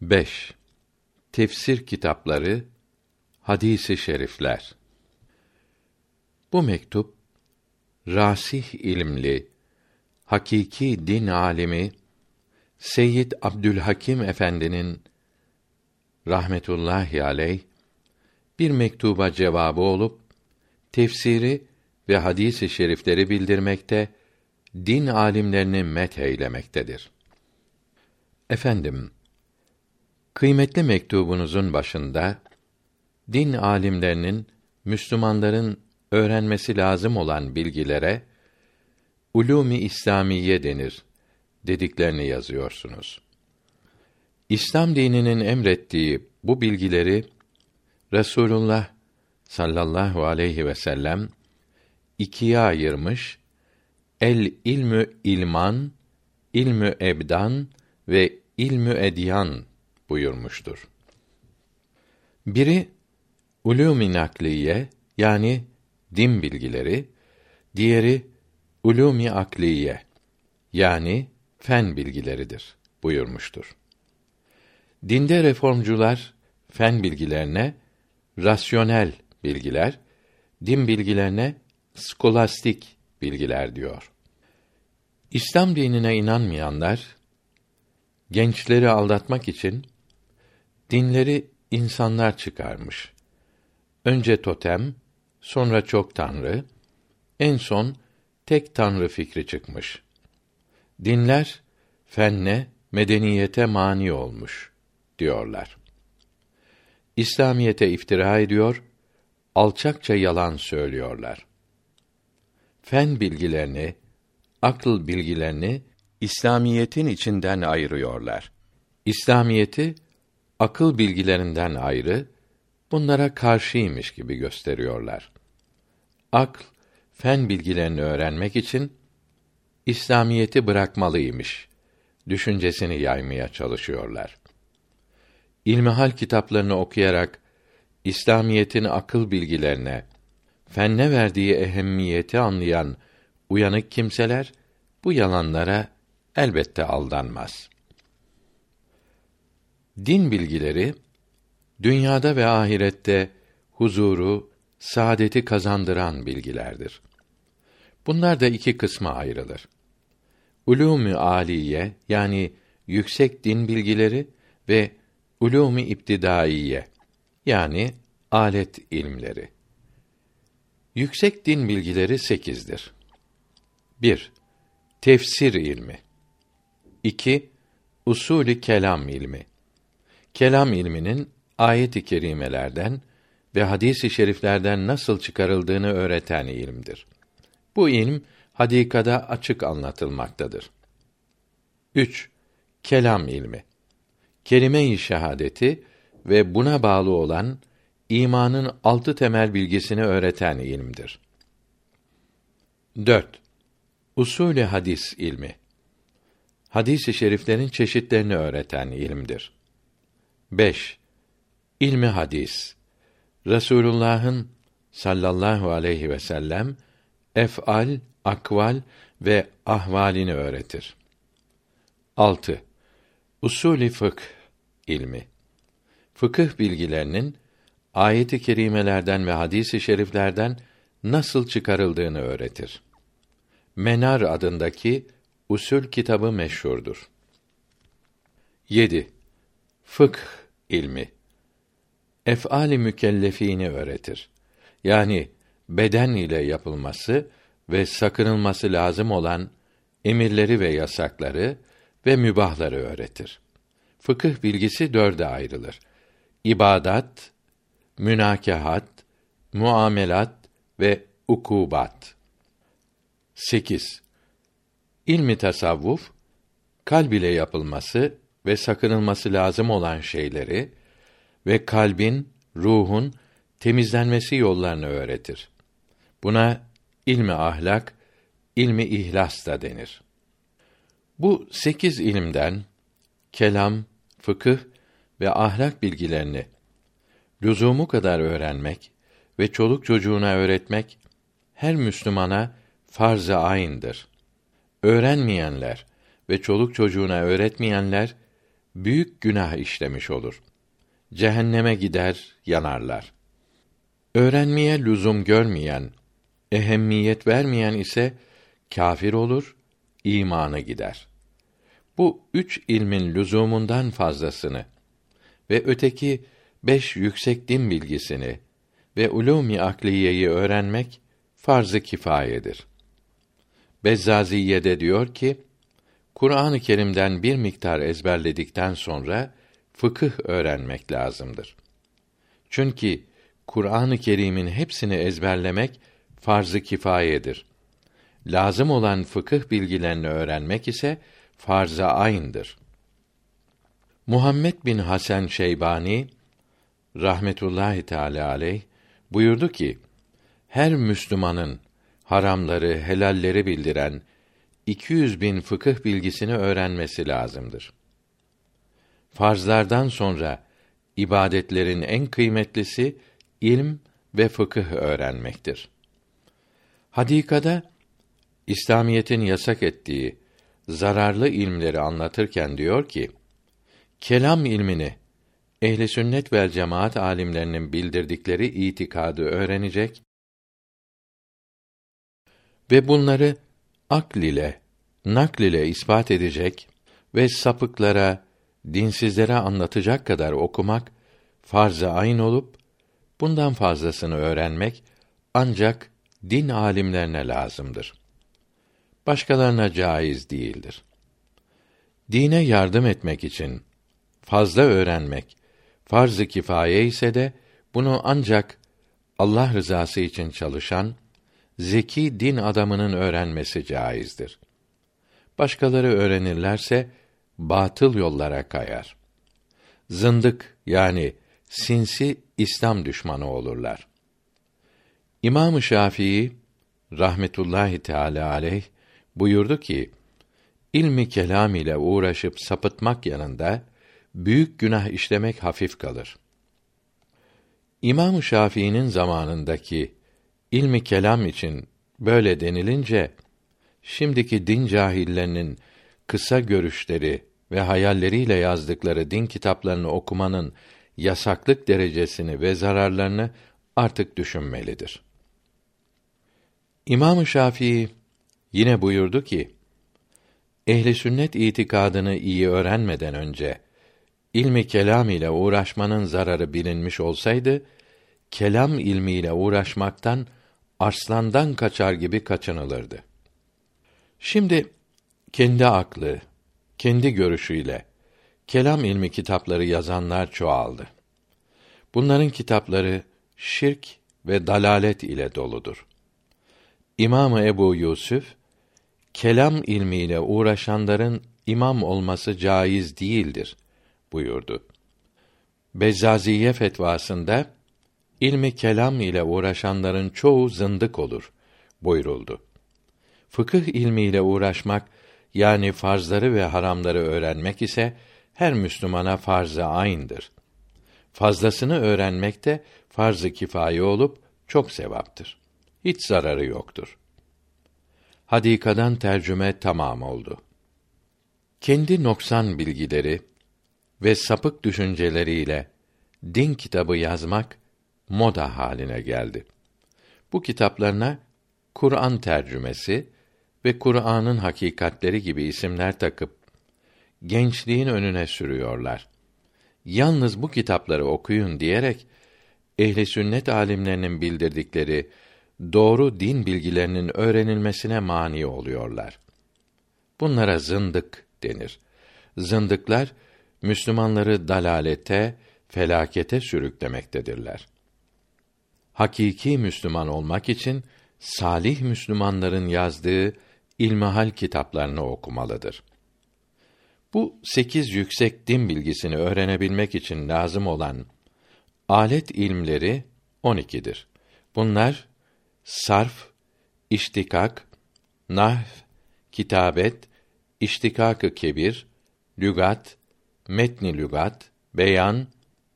5. Tefsir kitapları, hadisi şerifler. Bu mektup rasih ilimli, hakiki din alimi Seyyid Abdülhakim Efendi'nin rahmetullahi aleyh bir mektuba cevabı olup tefsiri ve hadisi şerifleri bildirmekte, din alimlerini met eylemektedir. Efendim, kıymetli mektubunuzun başında din alimlerinin Müslümanların öğrenmesi lazım olan bilgilere ulûm-i İslamiye denir dediklerini yazıyorsunuz. İslam dininin emrettiği bu bilgileri Resulullah sallallahu aleyhi ve sellem ikiye ayırmış. El ilmü ilman, ilmü ebdan ve ilmü edyan buyurmuştur. Biri ulûm-i nakliye yani din bilgileri, diğeri ulûm-i akliye yani fen bilgileridir buyurmuştur. Dinde reformcular fen bilgilerine rasyonel bilgiler, din bilgilerine skolastik bilgiler diyor. İslam dinine inanmayanlar gençleri aldatmak için dinleri insanlar çıkarmış. Önce totem, sonra çok tanrı, en son tek tanrı fikri çıkmış. Dinler fenne, medeniyete mani olmuş diyorlar. İslamiyete iftira ediyor, alçakça yalan söylüyorlar. Fen bilgilerini, akıl bilgilerini İslamiyetin içinden ayırıyorlar. İslamiyeti akıl bilgilerinden ayrı, bunlara karşıymış gibi gösteriyorlar. Akl, fen bilgilerini öğrenmek için İslamiyeti bırakmalıymış düşüncesini yaymaya çalışıyorlar. İlmihal kitaplarını okuyarak İslamiyetin akıl bilgilerine, fenne verdiği ehemmiyeti anlayan uyanık kimseler bu yalanlara elbette aldanmaz. Din bilgileri dünyada ve ahirette huzuru, saadeti kazandıran bilgilerdir. Bunlar da iki kısma ayrılır. Ulûm-i âliye yani yüksek din bilgileri ve ulûm-i iptidaiye yani alet ilmleri. Yüksek din bilgileri sekizdir. 1. Tefsir ilmi. 2. Usulü kelam ilmi. Kelam ilminin ayet-i kerimelerden ve hadis-i şeriflerden nasıl çıkarıldığını öğreten ilimdir. Bu ilim hadikada açık anlatılmaktadır. 3. Kelam ilmi. Kelime-i şehadeti ve buna bağlı olan imanın altı temel bilgisini öğreten ilimdir. 4. Usulü hadis ilmi. Hadis-i şeriflerin çeşitlerini öğreten ilimdir. 5. İlmi hadis. Resulullah'ın sallallahu aleyhi ve sellem ef'al, akval ve ahvalini öğretir. 6. Usulü fıkh ilmi. Fıkıh bilgilerinin ayet-i kerimelerden ve hadis-i şeriflerden nasıl çıkarıldığını öğretir. Menar adındaki usul kitabı meşhurdur. 7. Fıkh ilmi. Ef'ali mükellefini öğretir. Yani beden ile yapılması ve sakınılması lazım olan emirleri ve yasakları ve mübahları öğretir. Fıkıh bilgisi dörde ayrılır. İbadat, münakahat, muamelat ve ukubat. 8. İlmi tasavvuf kalb ile yapılması ve sakınılması lazım olan şeyleri ve kalbin, ruhun temizlenmesi yollarını öğretir. Buna ilmi ahlak, ilmi ihlas da denir. Bu sekiz ilimden kelam, fıkıh ve ahlak bilgilerini lüzumu kadar öğrenmek ve çoluk çocuğuna öğretmek her Müslümana farz-ı ayn'dır. Öğrenmeyenler ve çoluk çocuğuna öğretmeyenler büyük günah işlemiş olur. Cehenneme gider, yanarlar. Öğrenmeye lüzum görmeyen, ehemmiyet vermeyen ise kâfir olur, imanı gider. Bu üç ilmin lüzumundan fazlasını ve öteki beş yüksek din bilgisini ve ulûm-i akliyeyi öğrenmek farz-ı kifayedir. Bezzaziye'de diyor ki, Kur'an-ı Kerim'den bir miktar ezberledikten sonra fıkıh öğrenmek lazımdır. Çünkü Kur'an-ı Kerim'in hepsini ezberlemek farz-ı kifayedir. Lazım olan fıkıh bilgilerini öğrenmek ise farz-ı ayn'dır. Muhammed bin Hasan Şeybani rahmetullahi teala aleyh buyurdu ki her Müslümanın haramları, helalleri bildiren 200 bin fıkıh bilgisini öğrenmesi lazımdır. Farzlardan sonra ibadetlerin en kıymetlisi ilm ve fıkıh öğrenmektir. Hadikada İslamiyetin yasak ettiği zararlı ilmleri anlatırken diyor ki: Kelam ilmini ehli sünnet vel cemaat alimlerinin bildirdikleri itikadı öğrenecek ve bunları akl ile, nakl ile ispat edecek ve sapıklara, dinsizlere anlatacak kadar okumak farz-ı ayn olup bundan fazlasını öğrenmek ancak din alimlerine lazımdır. Başkalarına caiz değildir. Dine yardım etmek için fazla öğrenmek farz-ı kifaye ise de bunu ancak Allah rızası için çalışan zeki din adamının öğrenmesi caizdir. Başkaları öğrenirlerse batıl yollara kayar. Zındık yani sinsi İslam düşmanı olurlar. İmam Şafii rahmetullahi teala aleyh buyurdu ki ilmi kelam ile uğraşıp sapıtmak yanında büyük günah işlemek hafif kalır. İmam Şafii'nin zamanındaki ilmi kelam için böyle denilince şimdiki din cahillerinin kısa görüşleri ve hayalleriyle yazdıkları din kitaplarını okumanın yasaklık derecesini ve zararlarını artık düşünmelidir. İmam Şafii yine buyurdu ki: Ehli sünnet itikadını iyi öğrenmeden önce ilmi kelam ile uğraşmanın zararı bilinmiş olsaydı, kelam ilmiyle uğraşmaktan arslandan kaçar gibi kaçınılırdı. Şimdi kendi aklı, kendi görüşüyle kelam ilmi kitapları yazanlar çoğaldı. Bunların kitapları şirk ve dalalet ile doludur. İmam Ebu Yusuf kelam ilmiyle uğraşanların imam olması caiz değildir buyurdu. Bezzaziye fetvasında ilmi kelam ile uğraşanların çoğu zındık olur buyuruldu. Fıkıh ilmiyle uğraşmak yani farzları ve haramları öğrenmek ise her Müslümana farz-ı ayn'dır. Fazlasını öğrenmek de farz-ı olup çok sevaptır. Hiç zararı yoktur. Hadikadan tercüme tamam oldu. Kendi noksan bilgileri ve sapık düşünceleriyle din kitabı yazmak moda haline geldi. Bu kitaplarına Kur'an tercümesi ve Kur'an'ın hakikatleri gibi isimler takıp gençliğin önüne sürüyorlar. Yalnız bu kitapları okuyun diyerek ehli sünnet alimlerinin bildirdikleri doğru din bilgilerinin öğrenilmesine mani oluyorlar. Bunlara zındık denir. Zındıklar Müslümanları dalalete, felakete sürüklemektedirler. Hakiki Müslüman olmak için salih Müslümanların yazdığı ilmihal kitaplarını okumalıdır. Bu sekiz yüksek din bilgisini öğrenebilmek için lazım olan alet ilmleri on ikidir. Bunlar sarf, iştikak, nahv, kitabet, iştikak-ı kebir, lügat, metni lügat, beyan,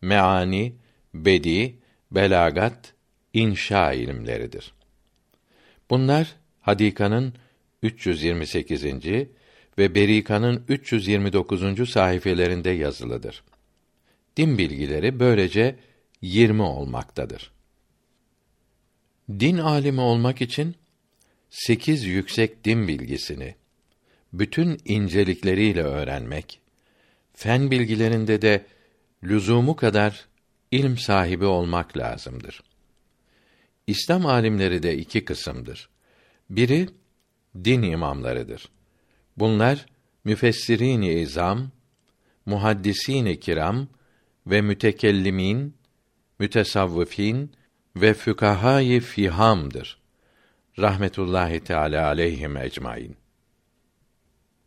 meani, bedi, belagat, inşa ilimleridir. Bunlar Hadika'nın 328. ve Berika'nın 329. sayfelerinde yazılıdır. Din bilgileri böylece 20 olmaktadır. Din alimi olmak için sekiz yüksek din bilgisini bütün incelikleriyle öğrenmek, fen bilgilerinde de lüzumu kadar ilm sahibi olmak lazımdır. İslam alimleri de iki kısımdır. Biri din imamlarıdır. Bunlar müfessirin-i izam, muhaddisîn-i kiram ve mütekellimin, mütesavvıfin ve fükahâ-i fihamdır. Rahmetullahi Teala aleyhim ecmaîn.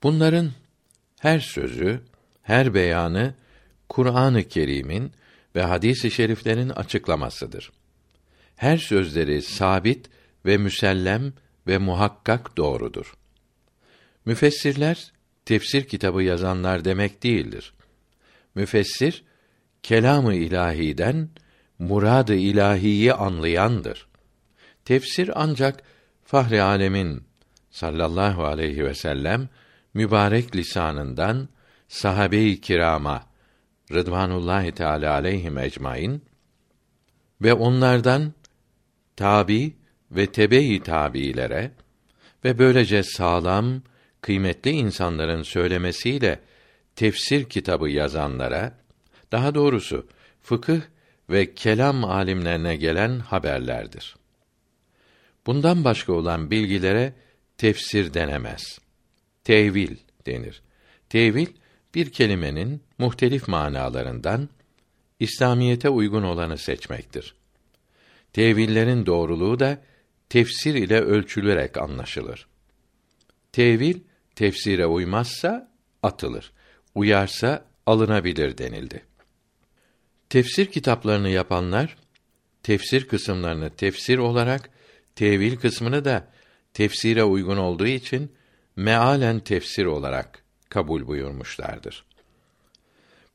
Bunların her sözü, her beyanı Kur'an-ı Kerim'in ve hadis-i şeriflerin açıklamasıdır. Her sözleri sabit ve müsellem ve muhakkak doğrudur. Müfessirler tefsir kitabı yazanlar demek değildir. Müfessir kelamı ilahiden muradı ilahiyi anlayandır. Tefsir ancak Fahri Alemin sallallahu aleyhi ve sellem mübarek lisanından sahabe-i kirama Rıdvanullahi Teala aleyhim ecmaîn ve onlardan tabi ve tebe-i tabiilere ve böylece sağlam, kıymetli insanların söylemesiyle tefsir kitabı yazanlara, daha doğrusu fıkıh ve kelam alimlerine gelen haberlerdir. Bundan başka olan bilgilere tefsir denemez. Tevil denir. Tevil bir kelimenin muhtelif manalarından İslamiyete uygun olanı seçmektir. Tevillerin doğruluğu da tefsir ile ölçülerek anlaşılır. Tevil tefsire uymazsa atılır. Uyarsa alınabilir denildi. Tefsir kitaplarını yapanlar tefsir kısımlarını tefsir olarak, tevil kısmını da tefsire uygun olduğu için mealen tefsir olarak kabul buyurmuşlardır.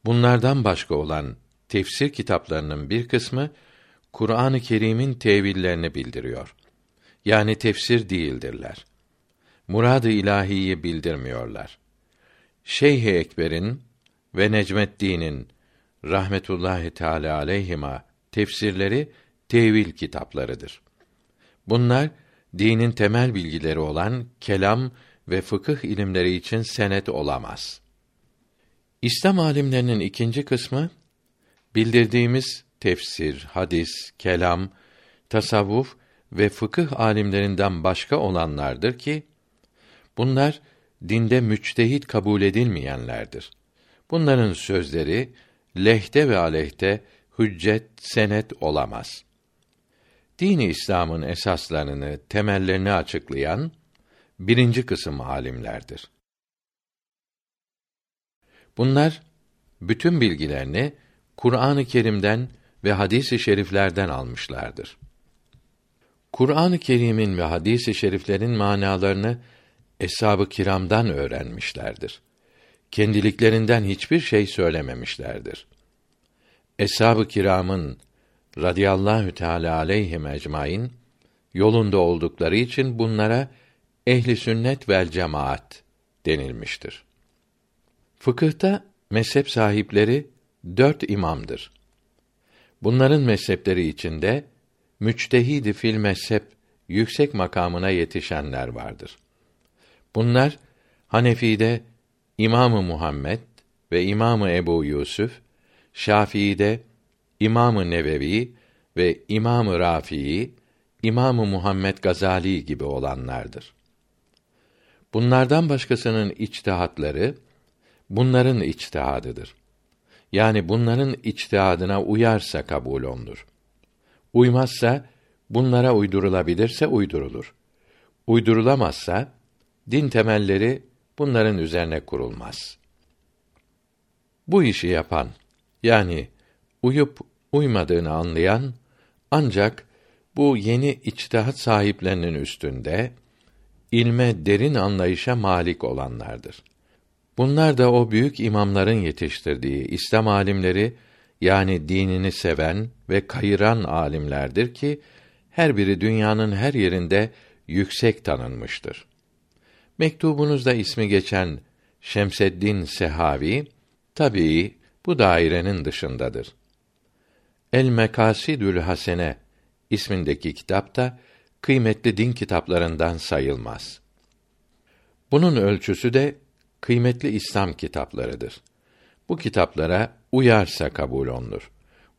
Bunlardan başka olan tefsir kitaplarının bir kısmı Kur'an-ı Kerim'in tevillerini bildiriyor. Yani tefsir değildirler. Murad-ı ilahiyi bildirmiyorlar. Şeyh Ekber'in ve Necmeddin'in rahmetullahi teala aleyhima tefsirleri tevil kitaplarıdır. Bunlar dinin temel bilgileri olan kelam ve fıkıh ilimleri için senet olamaz. İslam alimlerinin ikinci kısmı bildirdiğimiz tefsir, hadis, kelam, tasavvuf ve fıkıh alimlerinden başka olanlardır ki bunlar dinde müçtehit kabul edilmeyenlerdir. Bunların sözleri lehte ve aleyhte hüccet, senet olamaz. Dini İslam'ın esaslarını, temellerini açıklayan birinci kısım alimlerdir. Bunlar bütün bilgilerini Kur'an-ı Kerim'den ve hadis-i şeriflerden almışlardır. Kur'an-ı Kerim'in ve hadis-i şeriflerin manalarını eshab-ı kiramdan öğrenmişlerdir. Kendiliklerinden hiçbir şey söylememişlerdir. Eshab-ı kiramın radıyallahu teala aleyhim ecmaîn yolunda oldukları için bunlara ehli sünnet vel cemaat denilmiştir. Fıkıhta mezhep sahipleri dört imamdır. Bunların mezhepleri içinde müçtehidi fil mezhep yüksek makamına yetişenler vardır. Bunlar Hanefi'de İmamı Muhammed ve İmamı Ebu Yusuf, Şafii'de İmamı Nevevi ve İmamı Rafi'i, İmamı Muhammed Gazali gibi olanlardır. Bunlardan başkasının içtihatları bunların içtihadıdır. Yani bunların içtihadına uyarsa kabul olunur. Uymazsa bunlara uydurulabilirse uydurulur. Uydurulamazsa din temelleri bunların üzerine kurulmaz. Bu işi yapan yani uyup uymadığını anlayan ancak bu yeni içtihat sahiplerinin üstünde ilme derin anlayışa malik olanlardır. Bunlar da o büyük imamların yetiştirdiği İslam alimleri yani dinini seven ve kayıran alimlerdir ki her biri dünyanın her yerinde yüksek tanınmıştır. Mektubunuzda ismi geçen Şemseddin Sehavi tabii bu dairenin dışındadır. El Mekasidül Hasene ismindeki kitap da kıymetli din kitaplarından sayılmaz. Bunun ölçüsü de kıymetli İslam kitaplarıdır. Bu kitaplara uyarsa kabul olunur.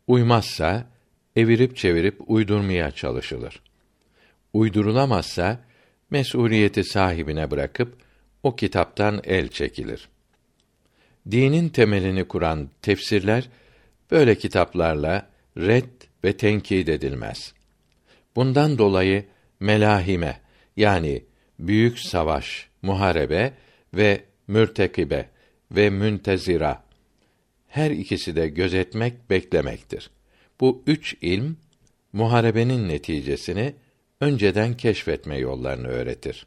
Uymazsa evirip çevirip uydurmaya çalışılır. Uydurulamazsa mesuliyeti sahibine bırakıp o kitaptan el çekilir. Dinin temelini kuran tefsirler böyle kitaplarla red ve tenkit edilmez. Bundan dolayı melahime yani büyük savaş, muharebe ve mürtekibe ve müntezira her ikisi de gözetmek, beklemektir. Bu üç ilm muharebenin neticesini önceden keşfetme yollarını öğretir.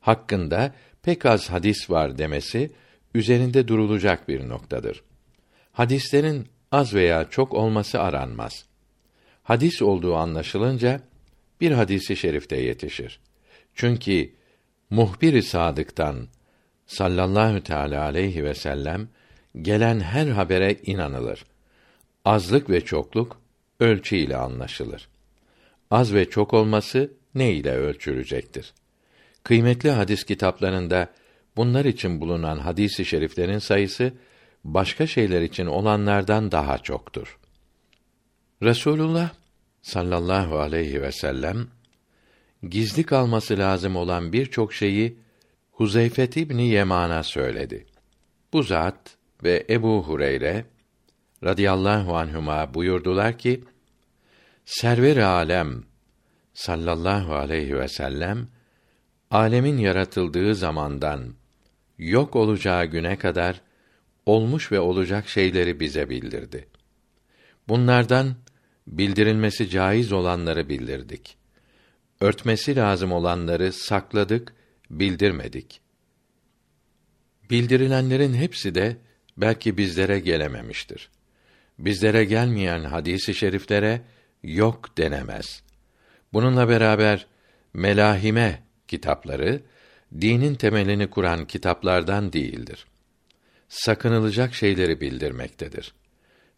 Hakkında pek az hadis var demesi üzerinde durulacak bir noktadır. Hadislerin az veya çok olması aranmaz. Hadis olduğu anlaşılınca bir hadisi şerifte yetişir. Çünkü muhbir-i sadıktan sallallahu teala aleyhi ve sellem gelen her habere inanılır. Azlık ve çokluk ölçü ile anlaşılır. Az ve çok olması ne ile ölçülecektir? Kıymetli hadis kitaplarında bunlar için bulunan hadisi şeriflerin sayısı başka şeyler için olanlardan daha çoktur. Resulullah sallallahu aleyhi ve sellem gizli kalması lazım olan birçok şeyi Huzeyfet İbni Yeman'a söyledi. Bu zat ve Ebu Hureyre radıyallahu anhuma buyurdular ki Server alem sallallahu aleyhi ve sellem alemin yaratıldığı zamandan yok olacağı güne kadar olmuş ve olacak şeyleri bize bildirdi. Bunlardan bildirilmesi caiz olanları bildirdik. Örtmesi lazım olanları sakladık, bildirmedik. Bildirilenlerin hepsi de belki bizlere gelememiştir. Bizlere gelmeyen hadisi şeriflere yok denemez. Bununla beraber melahime kitapları dinin temelini kuran kitaplardan değildir. Sakınılacak şeyleri bildirmektedir.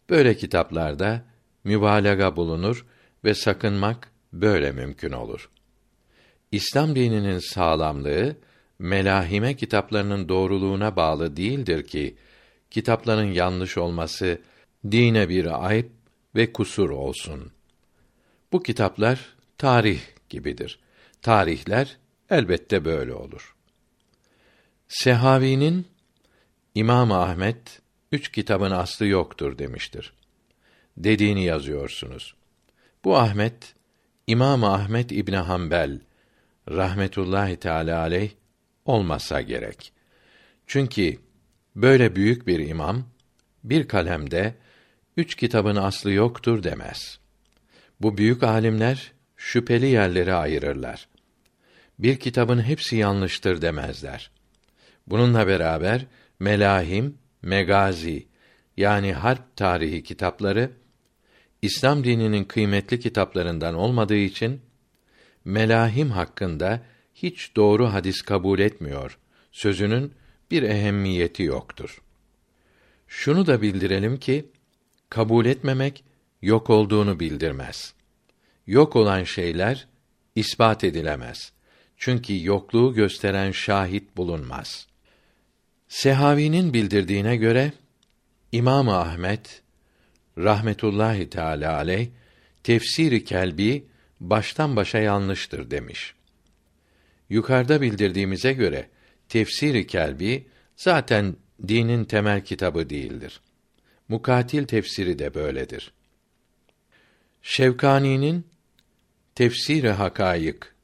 Böyle kitaplarda mübalağa bulunur ve sakınmak böyle mümkün olur. İslam dininin sağlamlığı melahime kitaplarının doğruluğuna bağlı değildir ki kitapların yanlış olması dine bir ayıp ve kusur olsun. Bu kitaplar tarih gibidir. Tarihler elbette böyle olur. Sehavi'nin İmam Ahmet üç kitabın aslı yoktur demiştir. Dediğini yazıyorsunuz. Bu Ahmet İmam Ahmet İbn Hanbel rahmetullahi teala aleyh olmasa gerek. Çünkü böyle büyük bir imam bir kalemde üç kitabın aslı yoktur demez. Bu büyük alimler şüpheli yerleri ayırırlar. Bir kitabın hepsi yanlıştır demezler. Bununla beraber melahim, megazi yani harp tarihi kitapları İslam dininin kıymetli kitaplarından olmadığı için melahim hakkında hiç doğru hadis kabul etmiyor. Sözünün bir ehemmiyeti yoktur. Şunu da bildirelim ki kabul etmemek yok olduğunu bildirmez. Yok olan şeyler ispat edilemez. Çünkü yokluğu gösteren şahit bulunmaz. Sehavi'nin bildirdiğine göre İmam Ahmet rahmetullahi teala aleyh tefsiri kelbi baştan başa yanlıştır demiş. Yukarıda bildirdiğimize göre tefsiri kelbi zaten dinin temel kitabı değildir. Mukatil tefsiri de böyledir. Şevkani'nin Tefsiri Hakayık,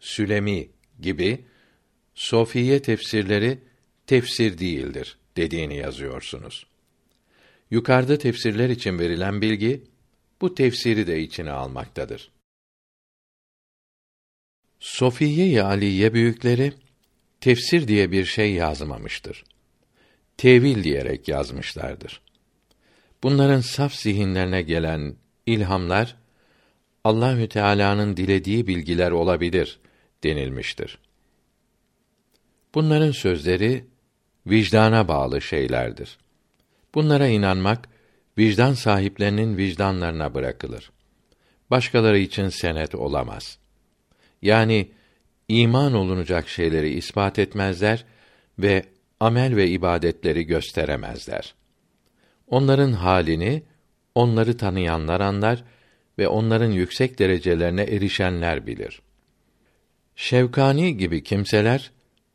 Sülemi gibi Sofiye tefsirleri tefsir değildir dediğini yazıyorsunuz. Yukarıda tefsirler için verilen bilgi bu tefsiri de içine almaktadır. Sofiye-i Aliye büyükleri tefsir diye bir şey yazmamıştır. Tevil diyerek yazmışlardır. Bunların saf zihinlerine gelen ilhamlar Allahü Teala'nın dilediği bilgiler olabilir denilmiştir. Bunların sözleri vicdana bağlı şeylerdir. Bunlara inanmak vicdan sahiplerinin vicdanlarına bırakılır. Başkaları için senet olamaz. Yani iman olunacak şeyleri ispat etmezler ve amel ve ibadetleri gösteremezler. Onların halini onları tanıyanlar anlar ve onların yüksek derecelerine erişenler bilir. Şevkani gibi kimseler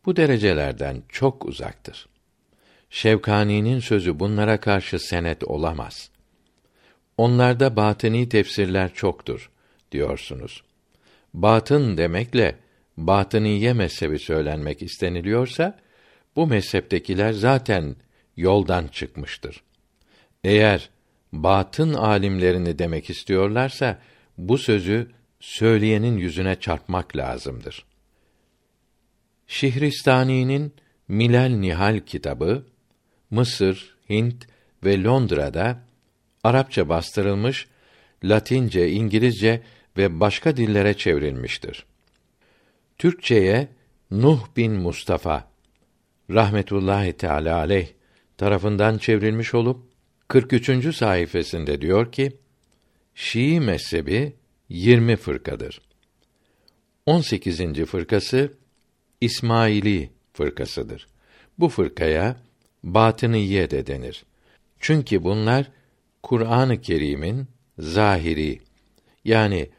bu derecelerden çok uzaktır. Şevkani'nin sözü bunlara karşı senet olamaz. Onlarda batini tefsirler çoktur diyorsunuz. Batın demekle batıniye mezhebi söylenmek isteniliyorsa bu mezheptekiler zaten yoldan çıkmıştır. Eğer batın alimlerini demek istiyorlarsa bu sözü söyleyenin yüzüne çarpmak lazımdır. Şihristani'nin Milal Nihal kitabı Mısır, Hint ve Londra'da Arapça bastırılmış, Latince, İngilizce ve başka dillere çevrilmiştir. Türkçeye Nuh bin Mustafa rahmetullahi teala aleyh tarafından çevrilmiş olup 43. sayfasında diyor ki: Şii mezhebi 20 fırkadır. 18. fırkası İsmaili fırkasıdır. Bu fırkaya Batıniye de denir. Çünkü bunlar Kur'an-ı Kerim'in zahiri yani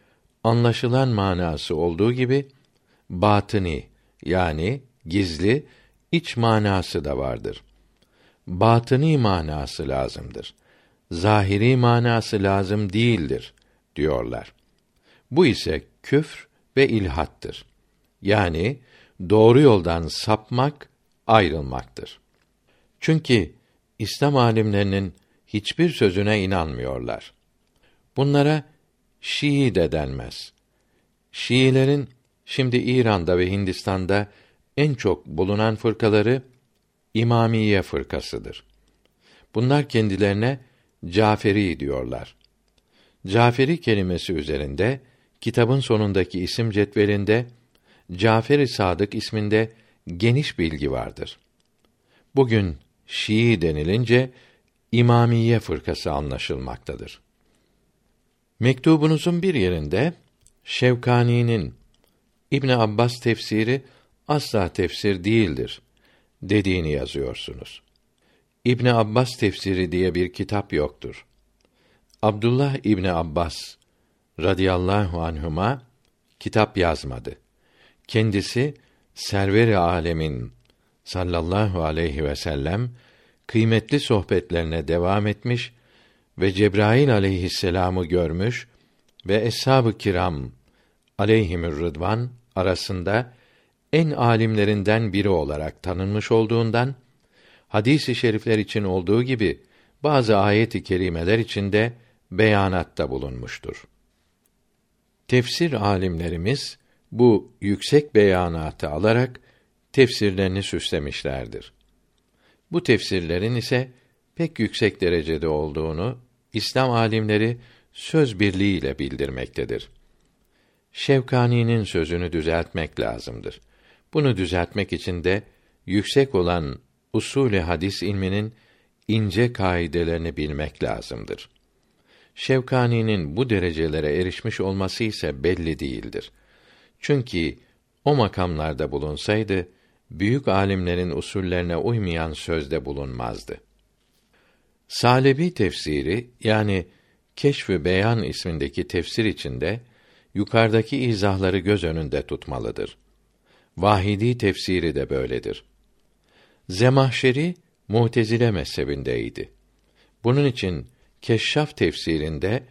anlaşılan manası olduğu gibi batıni yani gizli iç manası da vardır. Batıni manası lazımdır. Zahiri manası lazım değildir diyorlar. Bu ise küfr ve ilhattır. Yani doğru yoldan sapmak, ayrılmaktır. Çünkü İslam alimlerinin hiçbir sözüne inanmıyorlar. Bunlara Şii de denmez. Şiilerin şimdi İran'da ve Hindistan'da en çok bulunan fırkaları İmamiye fırkasıdır. Bunlar kendilerine Caferi diyorlar. Caferi kelimesi üzerinde kitabın sonundaki isim cetvelinde Cafer-i Sadık isminde geniş bilgi vardır. Bugün Şii denilince İmamiye fırkası anlaşılmaktadır. Mektubunuzun bir yerinde Şevkani'nin İbn Abbas tefsiri asla tefsir değildir dediğini yazıyorsunuz. İbn Abbas tefsiri diye bir kitap yoktur. Abdullah İbni Abbas radıyallahu anhuma kitap yazmadı. Kendisi server-i alemin sallallahu aleyhi ve sellem kıymetli sohbetlerine devam etmiş ve Cebrail aleyhisselamı görmüş ve eshab-ı kiram aleyhimür rıdvan arasında en alimlerinden biri olarak tanınmış olduğundan hadis-i şerifler için olduğu gibi bazı ayet-i kerimeler içinde beyanatta bulunmuştur. Tefsir alimlerimiz bu yüksek beyanatı alarak tefsirlerini süslemişlerdir. Bu tefsirlerin ise pek yüksek derecede olduğunu İslam alimleri söz birliğiyle bildirmektedir. Şevkani'nin sözünü düzeltmek lazımdır. Bunu düzeltmek için de yüksek olan usulü hadis ilminin ince kaidelerini bilmek lazımdır. Şevkani'nin bu derecelere erişmiş olması ise belli değildir. Çünkü o makamlarda bulunsaydı büyük alimlerin usullerine uymayan sözde bulunmazdı. Salebi tefsiri yani Keşf-ü Beyan ismindeki tefsir içinde yukarıdaki izahları göz önünde tutmalıdır. Vahidi tefsiri de böyledir. Zemahşeri Mu'tezile mezhebindeydi. Bunun için Keşşaf tefsirinde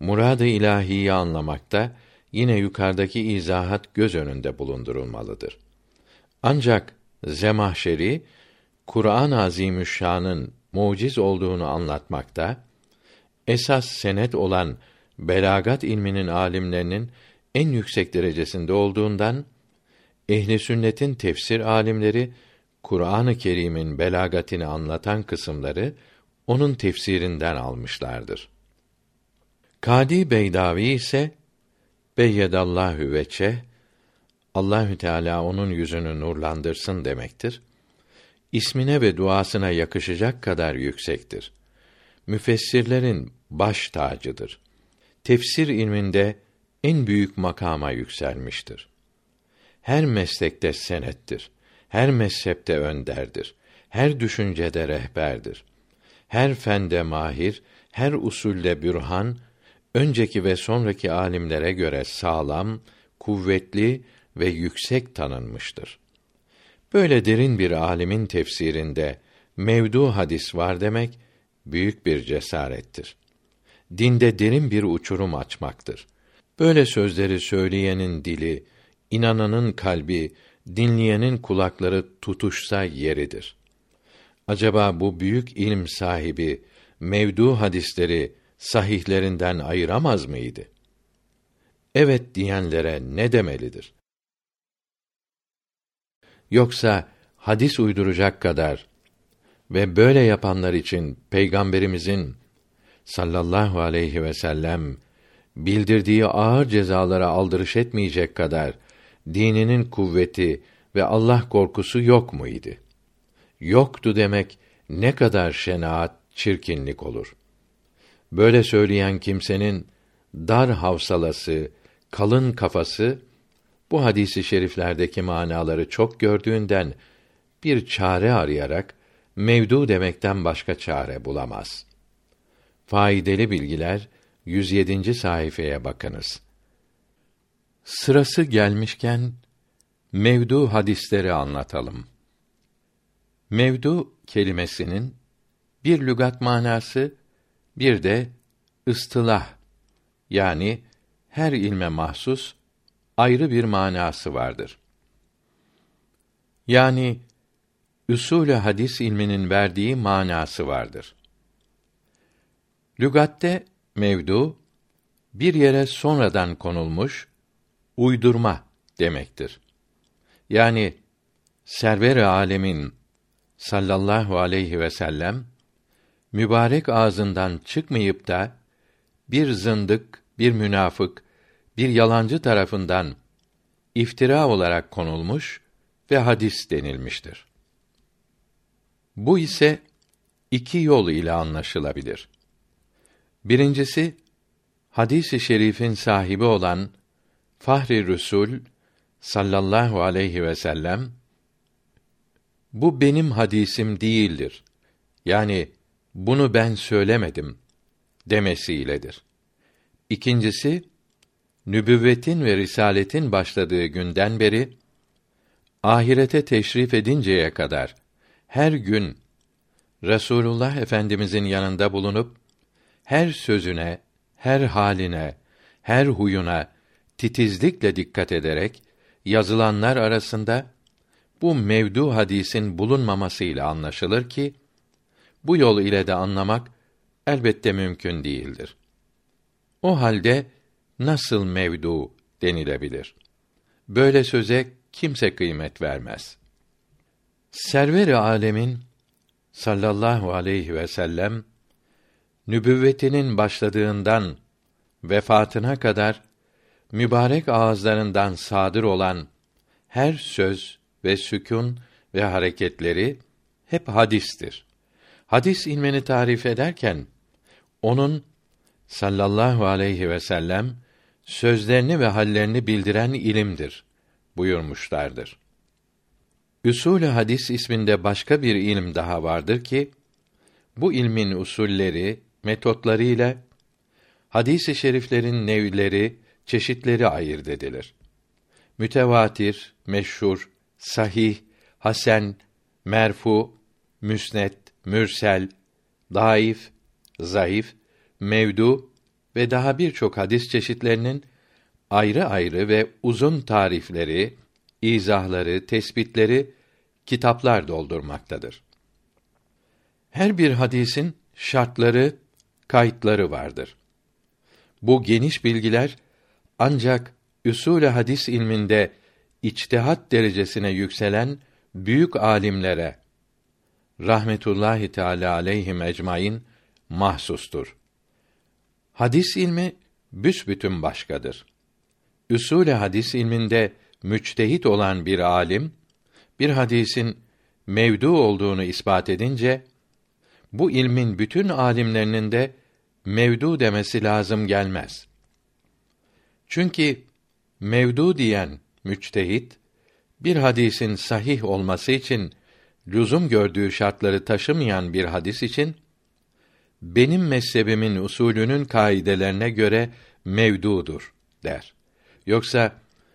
murad-ı ilahiyi anlamakta yine yukarıdaki izahat göz önünde bulundurulmalıdır. Ancak Zemahşeri Kur'an-ı Azimüşşan'ın muciz olduğunu anlatmakta, esas senet olan belagat ilminin alimlerinin en yüksek derecesinde olduğundan ehli sünnetin tefsir alimleri Kur'an-ı Kerim'in belagatini anlatan kısımları onun tefsirinden almışlardır. Kadi Beydavi ise Beyyedallahu veçe Allahü Teala onun yüzünü nurlandırsın demektir. İsmine ve duasına yakışacak kadar yüksektir. Müfessirlerin baş tacıdır. Tefsir ilminde en büyük makama yükselmiştir. Her meslekte senettir. Her mezhepte önderdir. Her düşüncede rehberdir. Her fende mahir, her usulde bürhan, önceki ve sonraki alimlere göre sağlam, kuvvetli ve yüksek tanınmıştır. Böyle derin bir alimin tefsirinde mevdu hadis var demek büyük bir cesarettir. Dinde derin bir uçurum açmaktır. Böyle sözleri söyleyenin dili, inananın kalbi, dinleyenin kulakları tutuşsa yeridir. Acaba bu büyük ilim sahibi mevdu hadisleri sahihlerinden ayıramaz mıydı? Evet diyenlere ne demelidir? Yoksa hadis uyduracak kadar ve böyle yapanlar için peygamberimizin sallallahu aleyhi ve sellem bildirdiği ağır cezalara aldırış etmeyecek kadar dininin kuvveti ve Allah korkusu yok muydu? Yoktu demek ne kadar şenaat, çirkinlik olur. Böyle söyleyen kimsenin dar havsalası, kalın kafası bu hadisi şeriflerdeki manaları çok gördüğünden bir çare arayarak mevdu demekten başka çare bulamaz. Faydalı bilgiler 107. sayfaya bakınız. Sırası gelmişken mevdu hadisleri anlatalım. Mevdu kelimesinin bir lügat manası bir de ıstılah yani her ilme mahsus ayrı bir manası vardır. Yani usulü hadis ilminin verdiği manası vardır. Lügatte mevdu bir yere sonradan konulmuş uydurma demektir. Yani server-i alemin sallallahu aleyhi ve sellem mübarek ağzından çıkmayıp da bir zındık, bir münafık, bir yalancı tarafından iftira olarak konulmuş ve hadis denilmiştir. Bu ise iki yol ile anlaşılabilir. Birincisi hadisi şerifin sahibi olan Fahri Rüsul sallallahu aleyhi ve sellem bu benim hadisim değildir. Yani bunu ben söylemedim demesiyledir. İkincisi nübüvvetin ve risaletin başladığı günden beri ahirete teşrif edinceye kadar her gün Resulullah Efendimizin yanında bulunup her sözüne, her haline, her huyuna titizlikle dikkat ederek yazılanlar arasında bu mevdu hadisin bulunmamasıyla anlaşılır ki bu yol ile de anlamak elbette mümkün değildir. O halde nasıl mevdu denilebilir? Böyle söze kimse kıymet vermez. Server-i alemin sallallahu aleyhi ve sellem nübüvvetinin başladığından vefatına kadar mübarek ağızlarından sadır olan her söz ve sükun ve hareketleri hep hadistir. Hadis ilmini tarif ederken onun sallallahu aleyhi ve sellem sözlerini ve hallerini bildiren ilimdir buyurmuşlardır. Üsulü hadis isminde başka bir ilim daha vardır ki bu ilmin usulleri, metotları ile hadis-i şeriflerin nevleri, çeşitleri ayırt edilir. Mütevatir, meşhur, sahih, hasen, merfu, müsnet, mürsel, daif, zayıf, mevdu ve daha birçok hadis çeşitlerinin ayrı ayrı ve uzun tarifleri, izahları, tespitleri kitaplar doldurmaktadır. Her bir hadisin şartları, kayıtları vardır. Bu geniş bilgiler ancak üsûl hadis ilminde içtihat derecesine yükselen büyük alimlere rahmetullahi teala aleyhim ecmaîn mahsustur. Hadis ilmi büsbütün başkadır. Üsûl hadis ilminde müçtehit olan bir alim bir hadisin mevdu olduğunu ispat edince bu ilmin bütün alimlerinin de mevdu demesi lazım gelmez. Çünkü mevdu diyen müçtehit bir hadisin sahih olması için lüzum gördüğü şartları taşımayan bir hadis için benim mezhebimin usulünün kaidelerine göre mevdudur der. Yoksa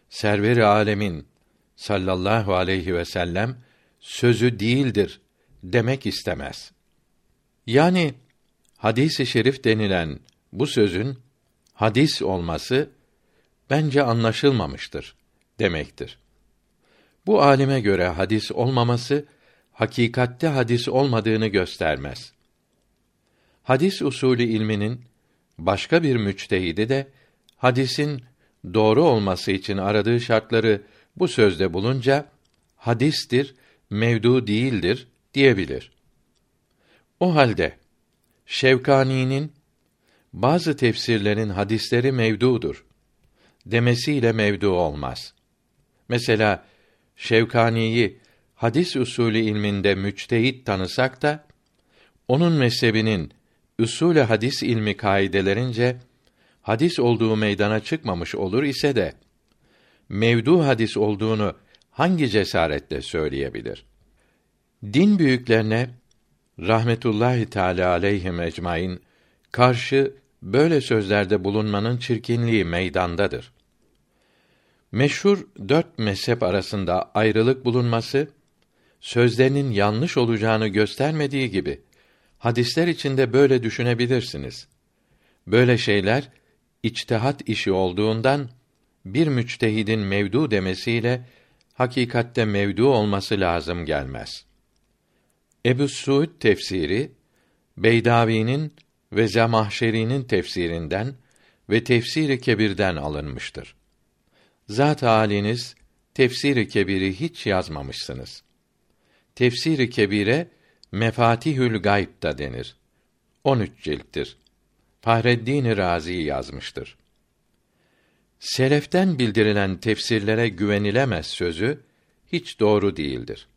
server alemin sallallahu aleyhi ve sellem sözü değildir demek istemez. Yani hadisi şerif denilen bu sözün hadis olması bence anlaşılmamıştır demektir. Bu alime göre hadis olmaması hakikatte hadis olmadığını göstermez. Hadis usulü ilminin başka bir müçtehidi de hadisin doğru olması için aradığı şartları bu sözde bulunca hadistir, mevdu değildir diyebilir. O halde Şevkani'nin bazı tefsirlerin hadisleri mevdudur demesiyle mevdu olmaz. Mesela Şevkani'yi hadis usulü ilminde müçtehit tanısak da onun mezhebinin usulü hadis ilmi kaidelerince hadis olduğu meydana çıkmamış olur ise de mevdu hadis olduğunu hangi cesaretle söyleyebilir? Din büyüklerine rahmetullahi teala aleyhim ecmaîn karşı böyle sözlerde bulunmanın çirkinliği meydandadır. Meşhur dört mezhep arasında ayrılık bulunması sözlerinin yanlış olacağını göstermediği gibi hadisler içinde böyle düşünebilirsiniz. Böyle şeyler içtihat işi olduğundan bir müçtehidin mevdu demesiyle hakikatte mevdu olması lazım gelmez. Ebu Suud tefsiri Beydavi'nin ve Zemahşeri'nin tefsirinden ve Tefsiri Kebir'den alınmıştır. Zat haliniz Tefsiri Kebir'i hiç yazmamışsınız. Tefsiri Kebir'e Mefatihül Gayb da denir. 13 cilttir. Fahreddin Razi yazmıştır. Seleften bildirilen tefsirlere güvenilemez sözü hiç doğru değildir.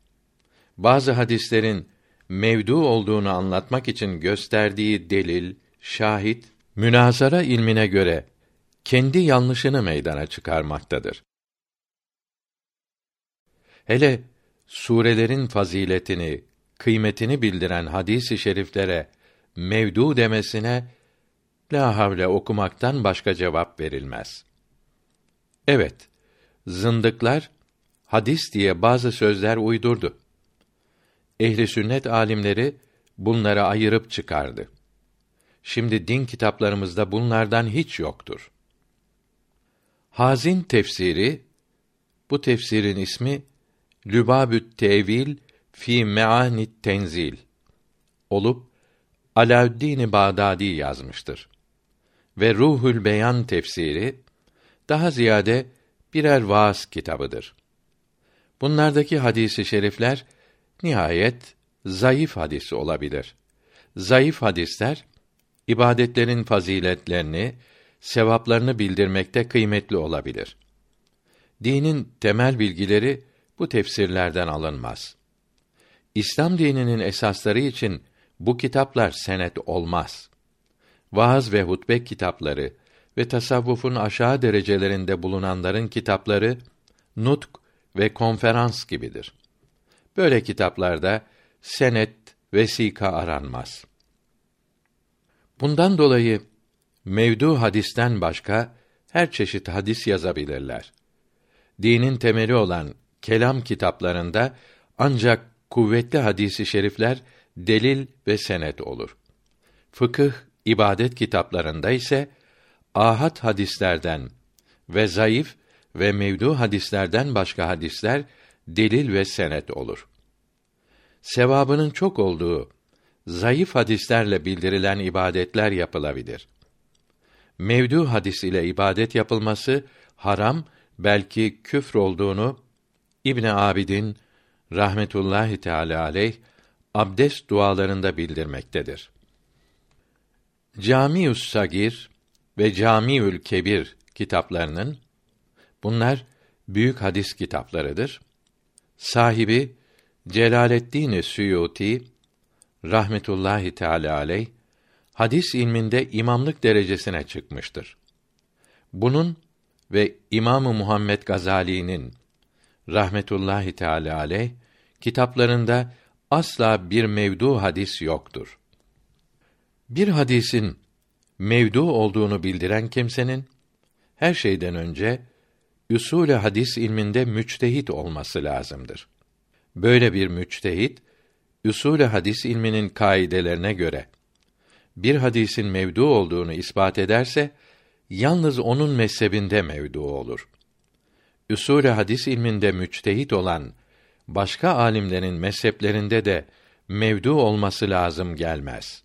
Bazı hadislerin mevdu olduğunu anlatmak için gösterdiği delil, şahit, münazara ilmine göre kendi yanlışını meydana çıkarmaktadır. Hele surelerin faziletini, kıymetini bildiren hadisi şeriflere mevdu demesine la havle okumaktan başka cevap verilmez. Evet, zındıklar hadis diye bazı sözler uydurdu. Ehli sünnet alimleri bunları ayırıp çıkardı. Şimdi din kitaplarımızda bunlardan hiç yoktur. Hazin tefsiri bu tefsirin ismi Lübabü't Tevil fi Meanit Tenzil olup Alaüddin Bağdadi yazmıştır. Ve Ruhul Beyan tefsiri daha ziyade birer vaaz kitabıdır. Bunlardaki hadisi şerifler nihayet zayıf hadis olabilir. Zayıf hadisler ibadetlerin faziletlerini, sevaplarını bildirmekte kıymetli olabilir. Dinin temel bilgileri bu tefsirlerden alınmaz. İslam dininin esasları için bu kitaplar senet olmaz. Vaaz ve hutbe kitapları ve tasavvufun aşağı derecelerinde bulunanların kitapları nutk ve konferans gibidir. Böyle kitaplarda senet, vesika aranmaz. Bundan dolayı mevdu hadisten başka her çeşit hadis yazabilirler. Dinin temeli olan kelam kitaplarında ancak kuvvetli hadisi şerifler delil ve senet olur. Fıkıh, ibadet kitaplarında ise ahad hadislerden ve zayıf ve mevdu hadislerden başka hadisler delil ve senet olur. Sevabının çok olduğu zayıf hadislerle bildirilen ibadetler yapılabilir. Mevdu hadis ile ibadet yapılması haram belki küfr olduğunu İbn Abidin rahmetullahi teala aleyh abdest dualarında bildirmektedir. Camius Sagir ve Camiül Kebir kitaplarının bunlar büyük hadis kitaplarıdır. Sahibi Celaleddin Suyuti rahmetullahi teala aleyh hadis ilminde imamlık derecesine çıkmıştır. Bunun ve İmamı Muhammed Gazali'nin rahmetullahi teala aleyh kitaplarında asla bir mevdu hadis yoktur. Bir hadisin mevdu olduğunu bildiren kimsenin her şeyden önce usul hadis ilminde müçtehit olması lazımdır. Böyle bir müçtehit usul hadis ilminin kaidelerine göre bir hadisin mevdu olduğunu ispat ederse yalnız onun mezhebinde mevdu olur. Usul hadis ilminde müçtehit olan başka alimlerin mezheplerinde de mevdu olması lazım gelmez.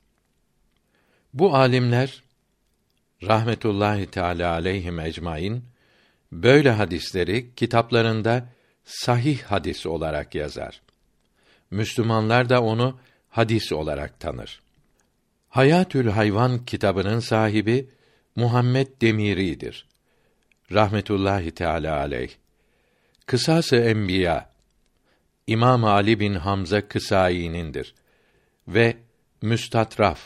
Bu alimler rahmetullahi teala aleyhim ecmaîn böyle hadisleri kitaplarında sahih hadis olarak yazar. Müslümanlar da onu hadis olarak tanır. Hayatül Hayvan kitabının sahibi Muhammed Demiri'dir. Rahmetullahi Teala aleyh. Kısası Enbiya İmam Ali bin Hamza Kısai'nindir ve Müstatraf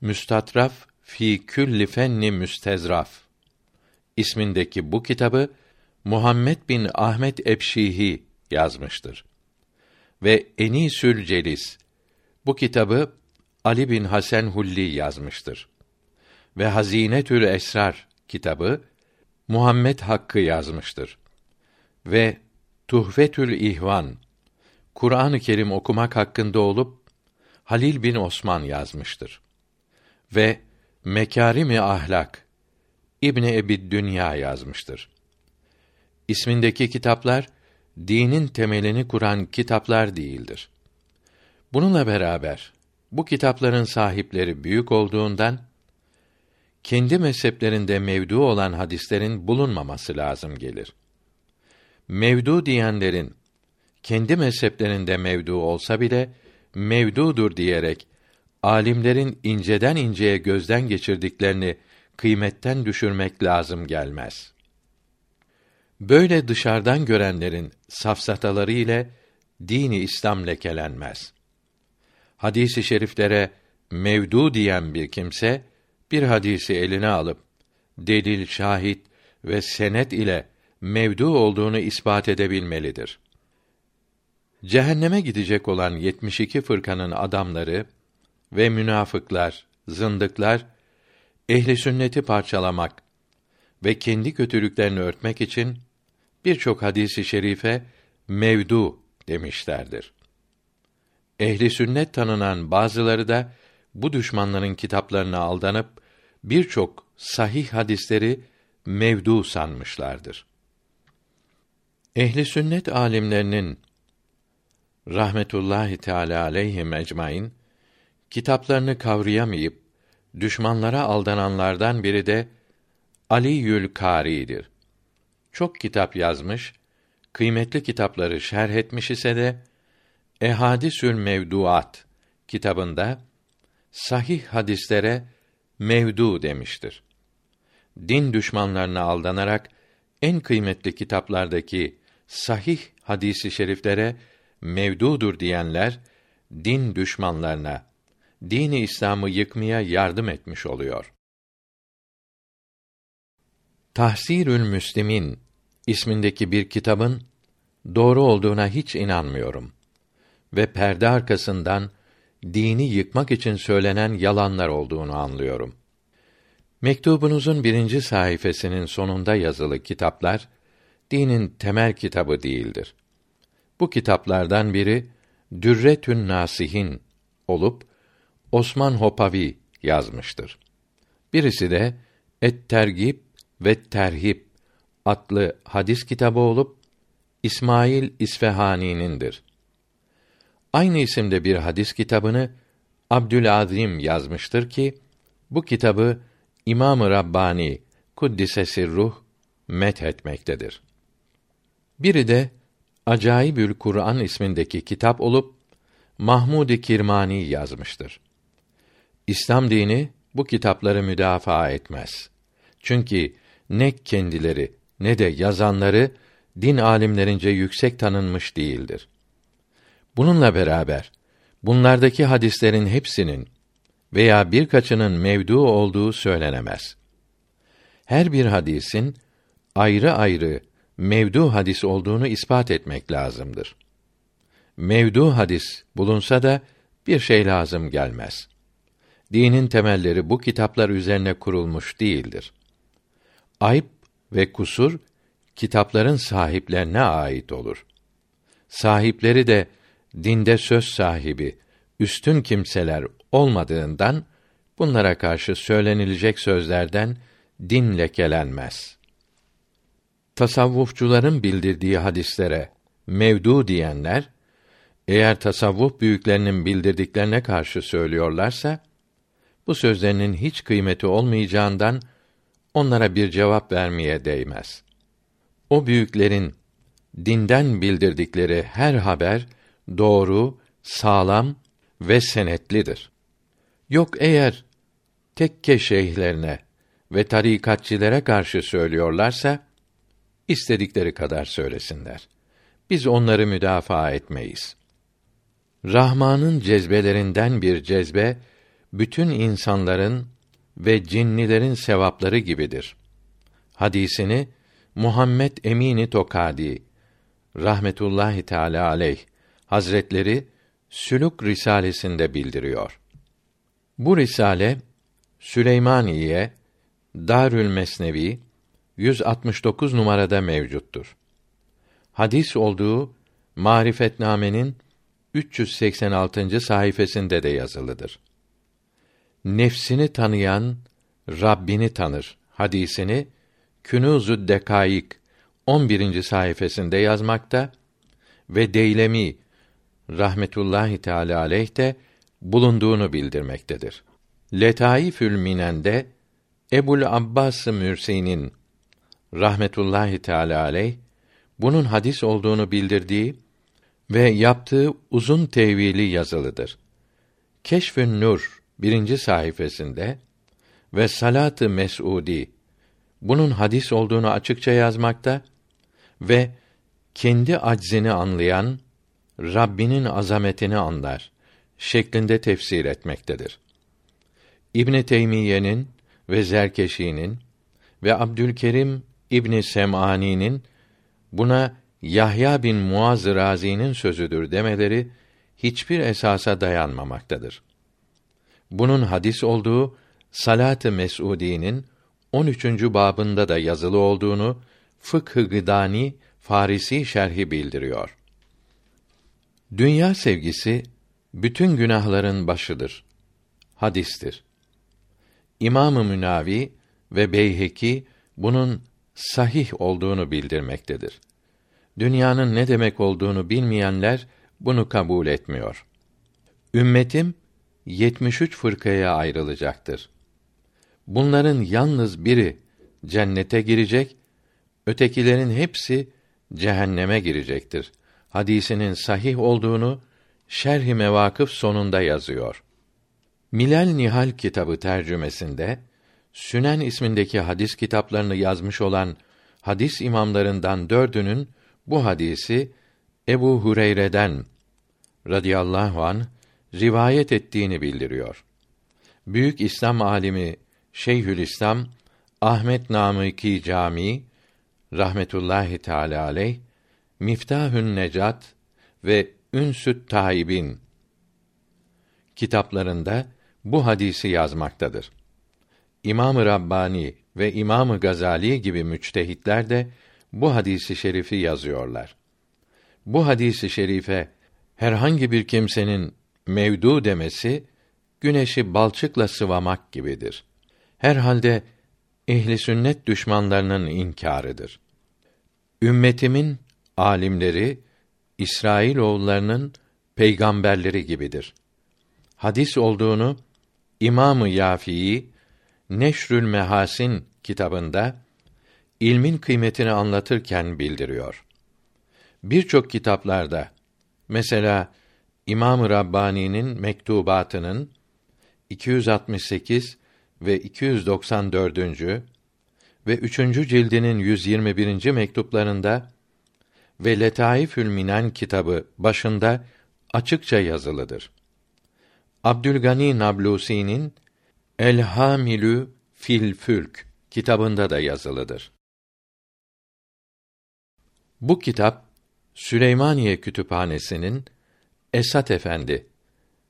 Müstatraf fi külli fenni müstezraf ismindeki bu kitabı Muhammed bin Ahmet Ebşihi yazmıştır. Ve Enisül Celis bu kitabı Ali bin Hasan Hulli yazmıştır. Ve Hazinetül Esrar kitabı Muhammed Hakkı yazmıştır. Ve Tuhfetül İhvan Kur'an-ı Kerim okumak hakkında olup Halil bin Osman yazmıştır. Ve Mekarimi Ahlak İbni Ebi Dünya yazmıştır. İsmindeki kitaplar dinin temelini kuran kitaplar değildir. Bununla beraber bu kitapların sahipleri büyük olduğundan kendi mezheplerinde mevdu olan hadislerin bulunmaması lazım gelir. Mevdu diyenlerin kendi mezheplerinde mevdu olsa bile mevdudur diyerek alimlerin inceden inceye gözden geçirdiklerini kıymetten düşürmek lazım gelmez. Böyle dışarıdan görenlerin safsataları ile dini İslam lekelenmez. Hadisi şeriflere mevdu diyen bir kimse bir hadisi eline alıp delil, şahit ve senet ile mevdu olduğunu ispat edebilmelidir. Cehenneme gidecek olan 72 fırkanın adamları ve münafıklar, zındıklar ehli sünneti parçalamak ve kendi kötülüklerini örtmek için birçok hadisi şerife mevdu demişlerdir. Ehli sünnet tanınan bazıları da bu düşmanların kitaplarına aldanıp birçok sahih hadisleri mevdu sanmışlardır. Ehli sünnet alimlerinin rahmetullahi teala aleyhi ecmaîn kitaplarını kavrayamayıp düşmanlara aldananlardan biri de Ali Yül Kari'dir. Çok kitap yazmış, kıymetli kitapları şerh etmiş ise de Ehadisül Mevduat kitabında sahih hadislere mevdu demiştir. Din düşmanlarına aldanarak en kıymetli kitaplardaki sahih hadisi şeriflere mevdudur diyenler din düşmanlarına dini İslam'ı yıkmaya yardım etmiş oluyor. Tahsirül Müslimin ismindeki bir kitabın doğru olduğuna hiç inanmıyorum ve perde arkasından dini yıkmak için söylenen yalanlar olduğunu anlıyorum. Mektubunuzun birinci sayfasının sonunda yazılı kitaplar dinin temel kitabı değildir. Bu kitaplardan biri Dürretün Nasihin olup Osman Hopavi yazmıştır. Birisi de Et-Tergib ve Terhib adlı hadis kitabı olup İsmail İsfahani'nindir. Aynı isimde bir hadis kitabını Abdülazim yazmıştır ki bu kitabı İmam-ı Rabbani kuddise ruh met etmektedir. Biri de Acayibül Kur'an ismindeki kitap olup Mahmud Kirmani yazmıştır. İslam dini bu kitapları müdafaa etmez. Çünkü ne kendileri ne de yazanları din alimlerince yüksek tanınmış değildir. Bununla beraber bunlardaki hadislerin hepsinin veya birkaçının mevdu olduğu söylenemez. Her bir hadisin ayrı ayrı mevdu hadis olduğunu ispat etmek lazımdır. Mevdu hadis bulunsa da bir şey lazım gelmez. Dinin temelleri bu kitaplar üzerine kurulmuş değildir. Ayıp ve kusur kitapların sahiplerine ait olur. Sahipleri de dinde söz sahibi, üstün kimseler olmadığından bunlara karşı söylenilecek sözlerden din lekelenmez. Tasavvufçuların bildirdiği hadislere mevdu diyenler eğer tasavvuf büyüklerinin bildirdiklerine karşı söylüyorlarsa bu sözlerinin hiç kıymeti olmayacağından onlara bir cevap vermeye değmez. O büyüklerin dinden bildirdikleri her haber doğru, sağlam ve senetlidir. Yok eğer tekke şeyhlerine ve tarikatçilere karşı söylüyorlarsa istedikleri kadar söylesinler. Biz onları müdafaa etmeyiz. Rahman'ın cezbelerinden bir cezbe bütün insanların ve cinnilerin sevapları gibidir. Hadisini Muhammed Emini Tokadi rahmetullahi teala aleyh Hazretleri Sülük Risalesinde bildiriyor. Bu risale Süleymaniye Darül Mesnevi 169 numarada mevcuttur. Hadis olduğu Marifetname'nin 386. sayfasında de yazılıdır. Nefsini tanıyan Rabbini tanır hadisini Künûz-u Dekâik 11. sayfasında yazmakta ve Deylemi rahmetullahi teala aleyh de bulunduğunu bildirmektedir. Letaifül Minen'de Ebul Abbas Mürsi'nin rahmetullahi teala aleyh bunun hadis olduğunu bildirdiği ve yaptığı uzun tevili yazılıdır. Keşfün Nur birinci sayfasında ve Salat-ı Mes'udi bunun hadis olduğunu açıkça yazmakta ve kendi aczini anlayan Rabbinin azametini anlar şeklinde tefsir etmektedir. İbn Teymiyye'nin ve Zerkeşi'nin ve Abdülkerim İbn Sem'ani'nin buna Yahya bin Muaz Razi'nin sözüdür demeleri hiçbir esasa dayanmamaktadır. Bunun hadis olduğu Salat-ı Mes'udi'nin 13. babında da yazılı olduğunu Fıkh-ı Gıdani Farisi şerhi bildiriyor. Dünya sevgisi bütün günahların başıdır. Hadistir. İmam-ı Münavi ve Beyheki bunun sahih olduğunu bildirmektedir. Dünyanın ne demek olduğunu bilmeyenler bunu kabul etmiyor. Ümmetim 73 fırkaya ayrılacaktır. Bunların yalnız biri cennete girecek, ötekilerin hepsi cehenneme girecektir. Hadisinin sahih olduğunu Şerh-i Mevakıf sonunda yazıyor. Milal Nihal kitabı tercümesinde Sünen ismindeki hadis kitaplarını yazmış olan hadis imamlarından dördünün bu hadisi Ebu Hureyre'den radıyallahu an rivayet ettiğini bildiriyor. Büyük İslam alimi Şeyhülislam Ahmet Namıki Cami rahmetullahi teala aleyh Miftahün Necat ve Ünsüt Taibin kitaplarında bu hadisi yazmaktadır. İmam-ı Rabbani ve İmam-ı Gazali gibi müçtehitler de bu hadisi şerifi yazıyorlar. Bu hadisi şerife herhangi bir kimsenin mevdu demesi güneşi balçıkla sıvamak gibidir. Herhalde ehli sünnet düşmanlarının inkarıdır. Ümmetimin alimleri İsrail oğullarının peygamberleri gibidir. Hadis olduğunu İmamı Yafii Neşrül Mehasin kitabında ilmin kıymetini anlatırken bildiriyor. Birçok kitaplarda mesela İmam-ı Rabbani'nin mektubatının 268 ve 294. ve 3. cildinin 121. mektuplarında ve Letaifül Minen kitabı başında açıkça yazılıdır. Abdülgani Nablusi'nin El Hamilü fil Fülk kitabında da yazılıdır. Bu kitap Süleymaniye Kütüphanesi'nin Esat Efendi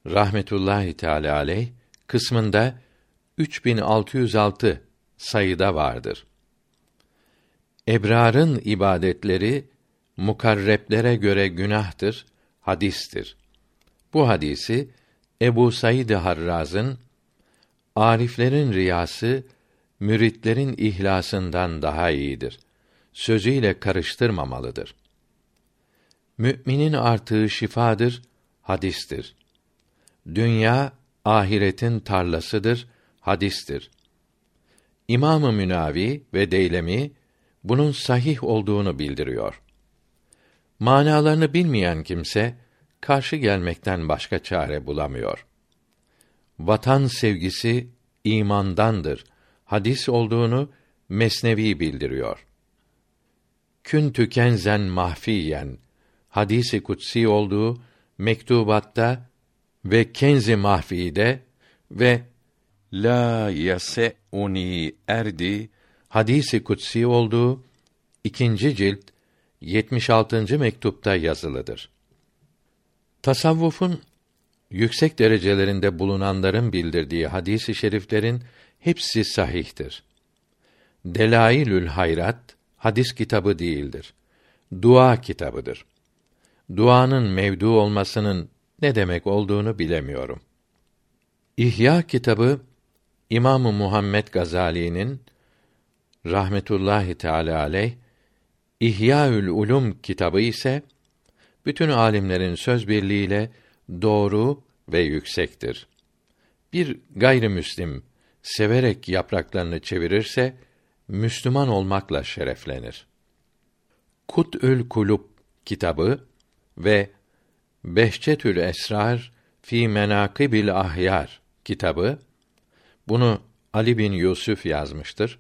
rahmetullahi teala aleyh kısmında 3606 sayıda vardır. Ebrarın ibadetleri mukarreplere göre günahtır, hadistir. Bu hadisi Ebu Said Harraz'ın Ariflerin riyası müritlerin ihlasından daha iyidir. Sözüyle karıştırmamalıdır. Müminin artığı şifadır, hadistir. Dünya ahiretin tarlasıdır, hadistir. İmamı Münavi ve Deylemi bunun sahih olduğunu bildiriyor. Manalarını bilmeyen kimse karşı gelmekten başka çare bulamıyor. Vatan sevgisi imandandır. Hadis olduğunu Mesnevi bildiriyor. Kün tükenzen mahfiyen hadisi kutsi olduğu mektubatta ve kenzi mahfide ve la yase uni erdi hadisi kutsi olduğu ikinci cilt 76. mektupta yazılıdır. Tasavvufun yüksek derecelerinde bulunanların bildirdiği hadisi şeriflerin hepsi sahihtir. Delailül Hayrat hadis kitabı değildir. Dua kitabıdır. Duanın mevdu olmasının ne demek olduğunu bilemiyorum. İhya kitabı İmamı Muhammed Gazali'nin rahmetullahi teala aleyh İhyaül Ulum kitabı ise bütün alimlerin söz birliğiyle doğru ve yüksektir. Bir gayrimüslim severek yapraklarını çevirirse Müslüman olmakla şereflenir. Kut'ül Kulub kitabı ve Behçetül Esrar fi Menakibil Ahyar kitabı bunu Ali bin Yusuf yazmıştır.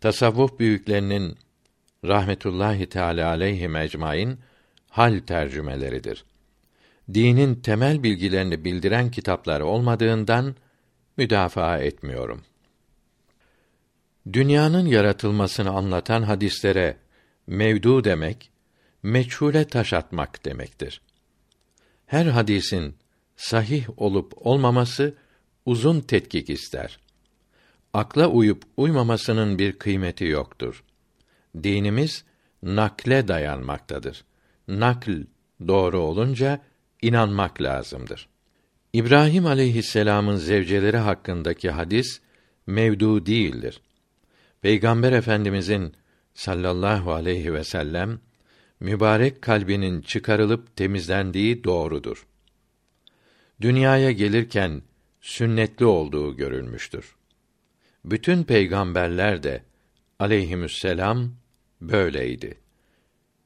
Tasavvuf büyüklerinin rahmetullahi teala aleyhi ecmaîn hal tercümeleridir. Dinin temel bilgilerini bildiren kitaplar olmadığından müdafaa etmiyorum. Dünyanın yaratılmasını anlatan hadislere mevdu demek, meçhule taş atmak demektir. Her hadisin sahih olup olmaması uzun tetkik ister. Akla uyup uymamasının bir kıymeti yoktur. Dinimiz nakle dayanmaktadır. Nakl doğru olunca inanmak lazımdır. İbrahim aleyhisselam'ın zevceleri hakkındaki hadis mevdu değildir. Peygamber Efendimizin sallallahu aleyhi ve sellem mübarek kalbinin çıkarılıp temizlendiği doğrudur. Dünyaya gelirken sünnetli olduğu görülmüştür. Bütün peygamberler de aleyhisselam böyleydi.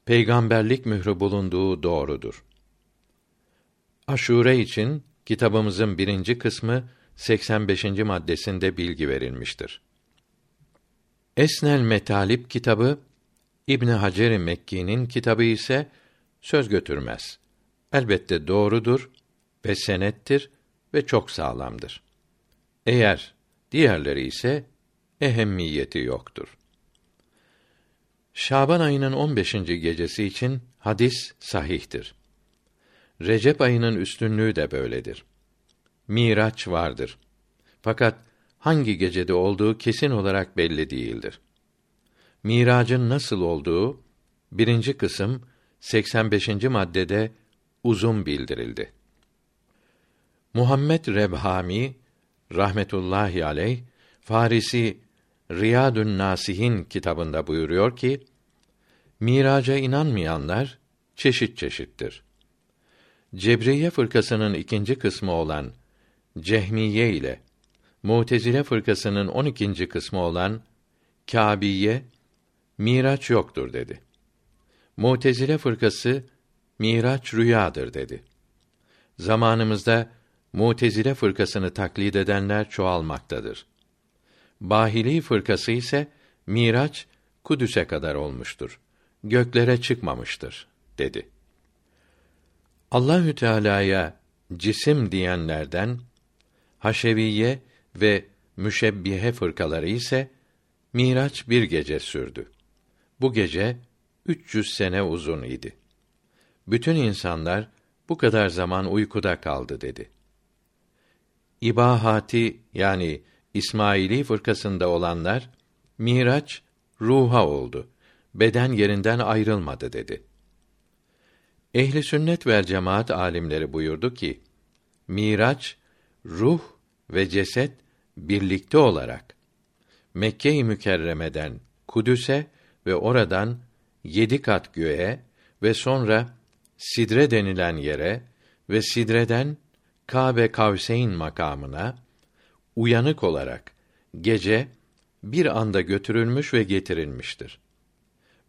Peygamberlik mührü bulunduğu doğrudur. Aşure için kitabımızın birinci kısmı 85. maddesinde bilgi verilmiştir. Esnel Metalip kitabı İbn Hacer Mekki'nin kitabı ise söz götürmez. Elbette doğrudur ve senettir ve çok sağlamdır. Eğer diğerleri ise ehemmiyeti yoktur. Şaban ayının 15. gecesi için hadis sahihtir. Recep ayının üstünlüğü de böyledir. Miraç vardır. Fakat hangi gecede olduğu kesin olarak belli değildir. Miracın nasıl olduğu birinci kısım 85. maddede uzun bildirildi. Muhammed Rebhami rahmetullahi aleyh Farisi Riyadun Nasihin kitabında buyuruyor ki Miraca inanmayanlar çeşit çeşittir. Cebriye fırkasının ikinci kısmı olan Cehmiye ile Mutezile fırkasının on ikinci kısmı olan Kâbiye Miraç yoktur dedi. Mutezile fırkası Miraç rüyadır dedi. Zamanımızda Mutezile fırkasını taklit edenler çoğalmaktadır. Bahili fırkası ise Miraç Kudüs'e kadar olmuştur. Göklere çıkmamıştır dedi. Allahü Teala'ya cisim diyenlerden Haşeviye ve Müşebbihe fırkaları ise Miraç bir gece sürdü. Bu gece 300 sene uzun idi. Bütün insanlar bu kadar zaman uykuda kaldı dedi. İbahati yani İsmaili fırkasında olanlar Miraç ruha oldu. Beden yerinden ayrılmadı dedi. Ehli sünnet ve cemaat alimleri buyurdu ki Miraç ruh ve ceset birlikte olarak Mekke-i Mükerreme'den Kudüs'e ve oradan yedi kat göğe ve sonra Sidre denilen yere ve Sidre'den Kabe Kavseyn makamına uyanık olarak gece bir anda götürülmüş ve getirilmiştir.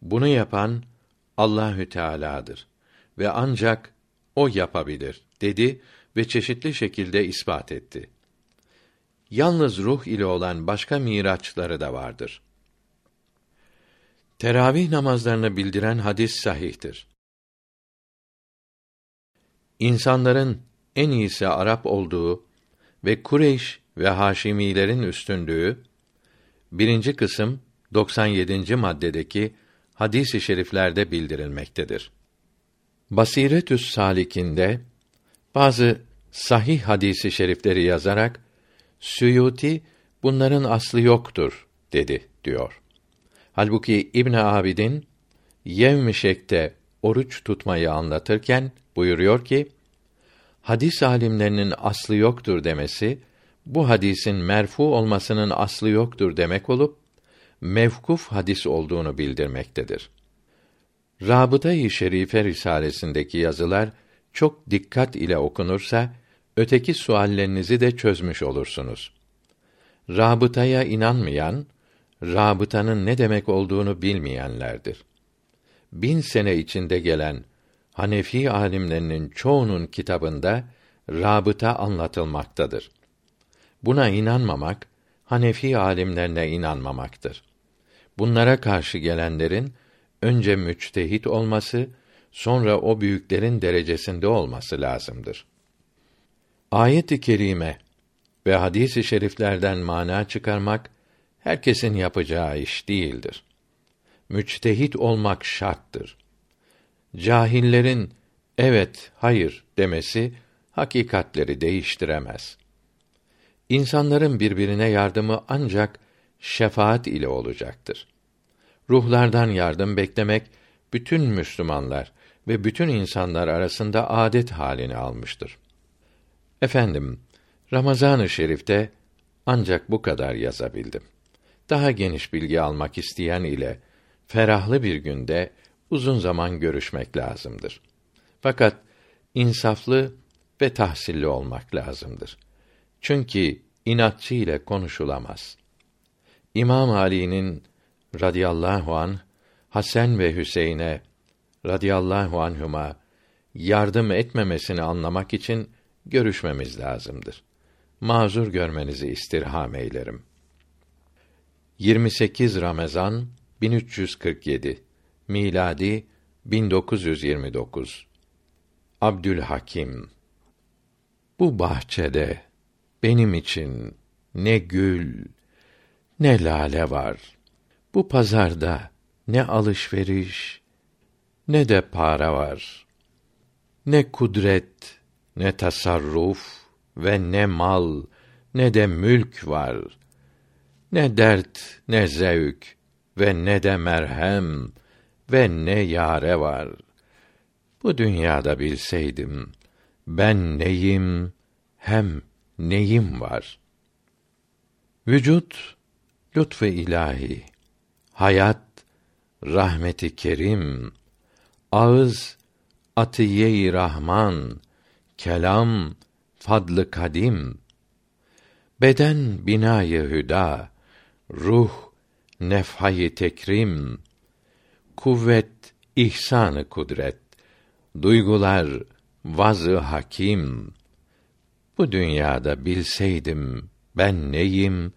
Bunu yapan Allahü Teala'dır ve ancak o yapabilir dedi ve çeşitli şekilde ispat etti. Yalnız ruh ile olan başka miraçları da vardır. Teravih namazlarını bildiren hadis sahihtir. İnsanların en iyisi Arap olduğu ve Kureyş ve Haşimilerin üstünlüğü birinci kısım 97. maddedeki hadis-i şeriflerde bildirilmektedir. Basiretü's Salikinde bazı sahih hadisi şerifleri yazarak Suyuti bunların aslı yoktur dedi diyor. Halbuki İbn Abidin Yevmişek'te oruç tutmayı anlatırken buyuruyor ki hadis alimlerinin aslı yoktur demesi bu hadisin merfu olmasının aslı yoktur demek olup mevkuf hadis olduğunu bildirmektedir. Rabıta-i Şerife risalesindeki yazılar çok dikkat ile okunursa öteki suallerinizi de çözmüş olursunuz. Rabıtaya inanmayan, rabıtanın ne demek olduğunu bilmeyenlerdir. Bin sene içinde gelen Hanefi alimlerinin çoğunun kitabında rabıta anlatılmaktadır. Buna inanmamak Hanefi alimlerine inanmamaktır. Bunlara karşı gelenlerin önce müçtehit olması, sonra o büyüklerin derecesinde olması lazımdır. Ayet-i kerime ve hadis-i şeriflerden mana çıkarmak herkesin yapacağı iş değildir. Müçtehit olmak şarttır. Cahillerin evet, hayır demesi hakikatleri değiştiremez. İnsanların birbirine yardımı ancak şefaat ile olacaktır. Ruhlardan yardım beklemek bütün Müslümanlar ve bütün insanlar arasında adet halini almıştır. Efendim, Ramazan-ı Şerif'te ancak bu kadar yazabildim. Daha geniş bilgi almak isteyen ile ferahlı bir günde uzun zaman görüşmek lazımdır. Fakat insaflı ve tahsilli olmak lazımdır. Çünkü inatçı ile konuşulamaz. İmam Ali'nin radıyallahu an Hasan ve Hüseyin'e radıyallahu anhuma yardım etmemesini anlamak için görüşmemiz lazımdır. Mazur görmenizi istirham eylerim. 28 Ramazan 1347 miladi 1929 Abdülhakim Bu bahçede benim için ne gül ne lale var. Bu pazarda ne alışveriş ne de para var. Ne kudret, ne tasarruf ve ne mal, ne de mülk var. Ne dert, ne zevk ve ne de merhem ve ne yare var. Bu dünyada bilseydim ben neyim hem neyim var. Vücut lütfu ilahi, hayat rahmeti kerim, ağız atiye-i rahman, kelam fadlı kadim, beden binayı hüda, ruh nefhayı tekrim, kuvvet ihsanı kudret, duygular vazı hakim. Bu dünyada bilseydim ben neyim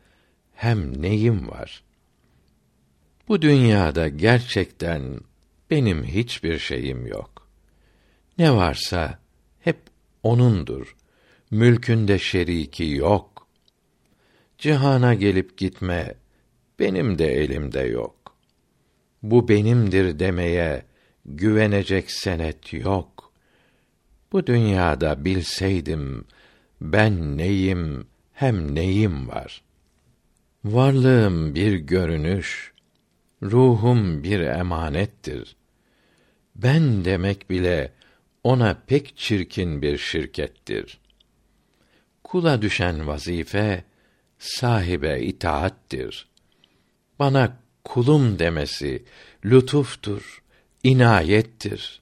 hem neyim var. Bu dünyada gerçekten benim hiçbir şeyim yok. Ne varsa O'nundur. Mülkünde şeriki yok. Cihana gelip gitme benim de elimde yok. Bu benimdir demeye güvenecek senet yok. Bu dünyada bilseydim ben neyim hem neyim var. Varlığım bir görünüş, ruhum bir emanettir. Ben demek bile ona pek çirkin bir şirkettir. Kula düşen vazife sahibe itaattir. Bana kulum demesi lütuftur, inayettir.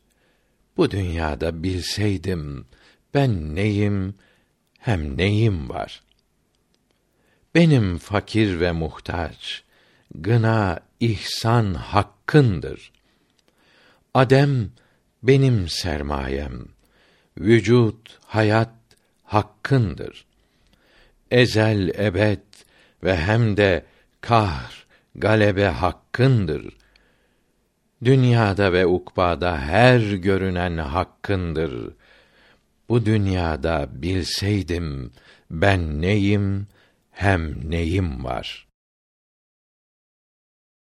Bu dünyada bilseydim ben neyim hem neyim var. Benim fakir ve muhtaç, gına, ihsan hakkındır. Adem benim sermayem, vücut, hayat hakkındır. Ezel ebed ve hem de kahr, galebe hakkındır. Dünyada ve ukbada her görünen hakkındır. Bu dünyada bilseydim ben neyim hem neyim var.''